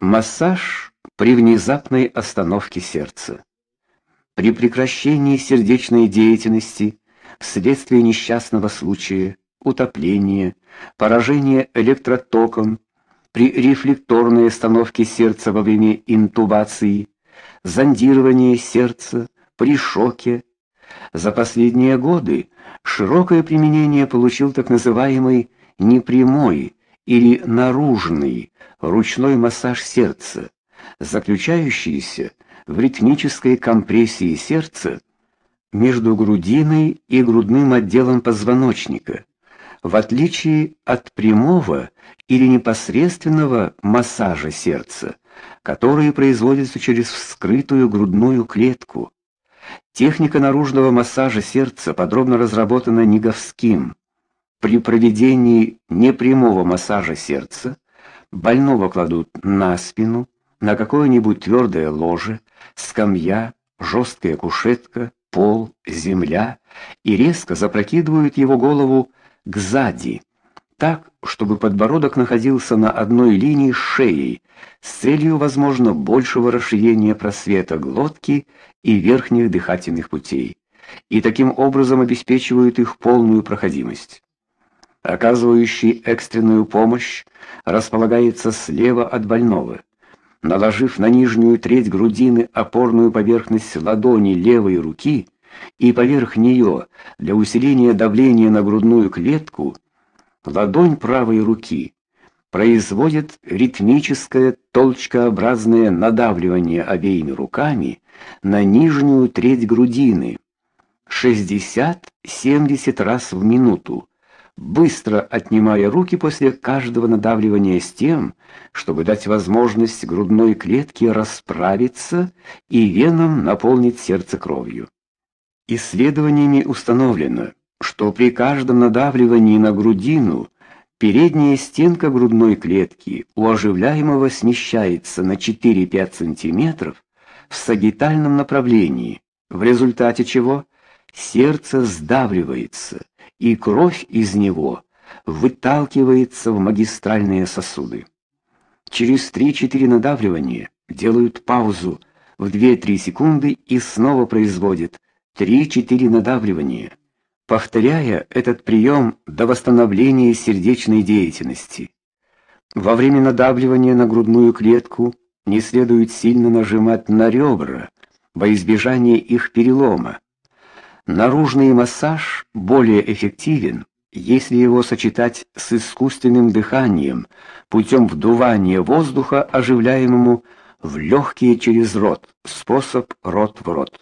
Массаж при внезапной остановке сердца. При прекращении сердечной деятельности вследствие несчастного случая, утопления, поражения электротоком, при рефлекторной остановке сердца во время интубации, зондирования сердца, при шоке. За последние годы широкое применение получил так называемый непрямой или наружный ручной массаж сердца, заключающийся в ритмической компрессии сердца между грудиной и грудным отделом позвоночника, в отличие от прямого или непосредственного массажа сердца, который производится через вскрытую грудную клетку. Техника наружного массажа сердца подробно разработана Ниговским. При проведении непрямого массажа сердца больного кладут на спину, на какое-нибудь твердое ложе, скамья, жесткая кушетка, пол, земля и резко запрокидывают его голову к сзади, так, чтобы подбородок находился на одной линии с шеей, с целью, возможно, большего расширения просвета глотки и верхних дыхательных путей, и таким образом обеспечивают их полную проходимость оказывающий экстренную помощь, располагается слева от больного. Наложив на нижнюю треть грудины опорную поверхность ладони левой руки и поверх нее для усиления давления на грудную клетку, ладонь правой руки производит ритмическое толчкообразное надавливание обеими руками на нижнюю треть грудины 60-70 раз в минуту быстро отнимая руки после каждого надавливания с тем, чтобы дать возможность грудной клетке расправиться и венам наполнить сердце кровью. Исследованиями установлено, что при каждом надавливании на грудину передняя стенка грудной клетки у оживляемого смещается на 4-5 см в сагитальном направлении, в результате чего сердце сдавливается и кровь из него выталкивается в магистральные сосуды. Через 3-4 надавливания делают паузу в 2-3 секунды и снова производят 3-4 надавливания, повторяя этот прием до восстановления сердечной деятельности. Во время надавливания на грудную клетку не следует сильно нажимать на ребра во избежание их перелома. Наружный массаж более эффективен, если его сочетать с искусственным дыханием путем вдувания воздуха, оживляемому в легкие через рот, способ рот в рот,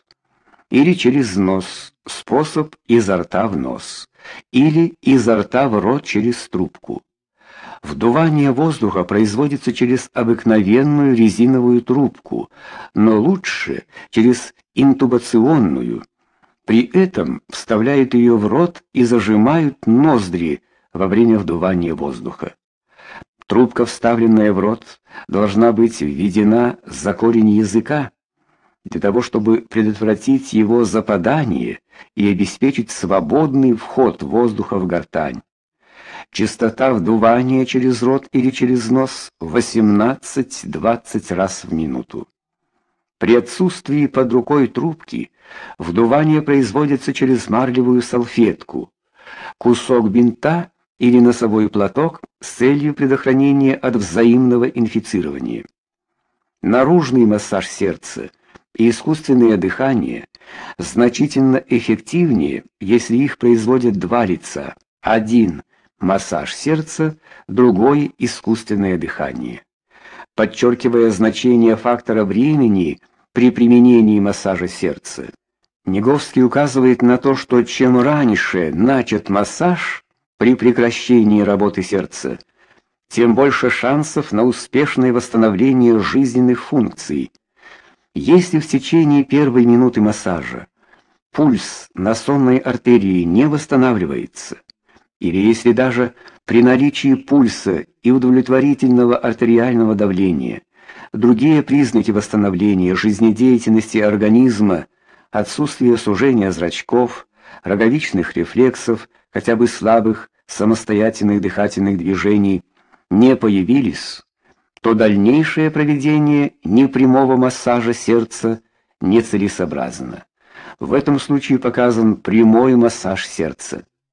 или через нос, способ изо рта в нос, или изо рта в рот через трубку. Вдувание воздуха производится через обыкновенную резиновую трубку, но лучше через интубационную при этом вставляют ее в рот и зажимают ноздри во время вдувания воздуха. Трубка, вставленная в рот, должна быть введена за корень языка для того, чтобы предотвратить его западание и обеспечить свободный вход воздуха в гортань. Частота вдувания через рот или через нос 18-20 раз в минуту. При отсутствии под рукой трубки вдувание производится через марлевую салфетку, кусок бинта или носовой платок с целью предохранения от взаимного инфицирования. Наружный массаж сердца и искусственное дыхание значительно эффективнее, если их производят два лица. Один массаж сердца, другой искусственное дыхание подчеркивая значение фактора времени при применении массажа сердца. Неговский указывает на то, что чем раньше начат массаж при прекращении работы сердца, тем больше шансов на успешное восстановление жизненных функций. Если в течение первой минуты массажа пульс на сонной артерии не восстанавливается, или если даже при наличии пульса и удовлетворительного артериального давления, другие признаки восстановления жизнедеятельности организма, отсутствие сужения зрачков, роговичных рефлексов, хотя бы слабых самостоятельных дыхательных движений не появились, то дальнейшее проведение непрямого массажа сердца нецелесообразно. В этом случае показан прямой массаж сердца.